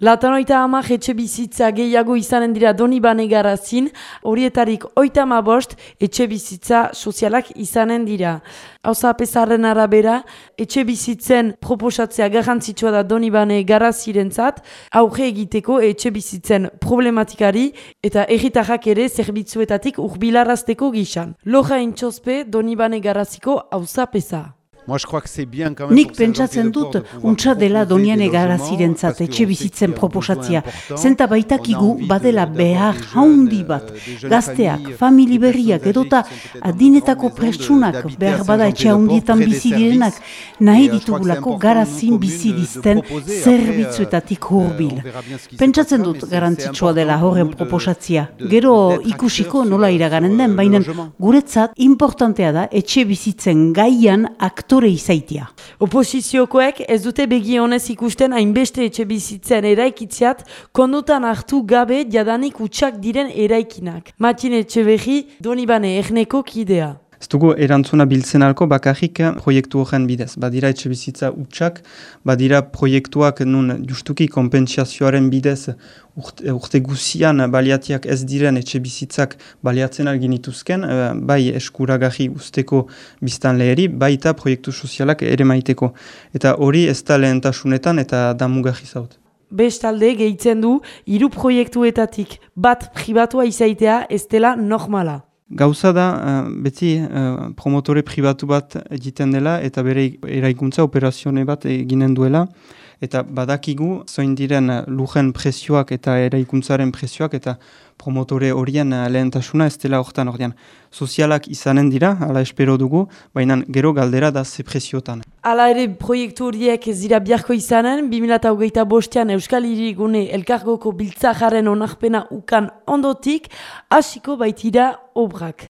Latanoita ama etxe bizitza gehiago izanen dira doni bane garazin, horietarik oita ma etxe bizitza sozialak izanen dira. Hauza apesarren arabera, etxe bizitzen proposatzea garrantzitsua da doni bane garaziren auge egiteko etxe bizitzen problematikari eta erritarrak ere zerbitzuetatik urbilarazteko gixan. Loja entxospe doni bane garaziko hauza apesa. Nik pentsatzen dut untsa dela doniane garazirentzat etxe bizitzen proposatzia. Zenta baitakigu badela behar haundi bat. Gazteak, famili berriak edota adinetako pertsunak behar bada etxe haundietan bizi direnak nahi ditugulako garazin bizi dizten zerbitzuetatik hurbil. Pentsatzen dut garantzitsua dela horren proposatzia. Gero ikusiko nola iraganen den, baina guretzat importantea da etxe bizitzen gaian aktor aktore izaitia. Oposiziokoek ez dute begi honez ikusten hainbeste etxe bizitzen eraikitziat kondutan hartu gabe jadanik utxak diren eraikinak. Matin etxe behi, donibane erneko kidea. Ez dugu erantzuna biltzen alko bakarrik proiektu horren bidez. Badira etxe bizitza utxak, badira proiektuak nun justuki kompensiazioaren bidez urte, urte guzian baliatiak ez diren etxe bizitzak baliatzen algin ituzken, eh, bai eskuragarri usteko biztan leheri, bai eta proiektu sozialak ere maiteko. Eta hori ez da lehentasunetan eta damugarri zaut. Bestalde gehitzen du, hiru proiektuetatik bat pribatua izaitea ez dela normala. Gauza da, uh, beti uh, promotore pribatu bat egiten dela eta bere eraikuntza operazione bat eginen duela. Eta badakigu, zoin diren lujen presioak eta eraikuntzaren presioak eta promotore horien lehentasuna ez dela horretan horrean. Sozialak izanen dira, ala espero dugu, baina gero galdera da ze presiotan. Hala ere proiektu horiek ez dira biharko izanen, 2008 bostean Euskal Irigune elkargoko biltzajaren onarpena ukan ondotik, hasiko baitira obrak.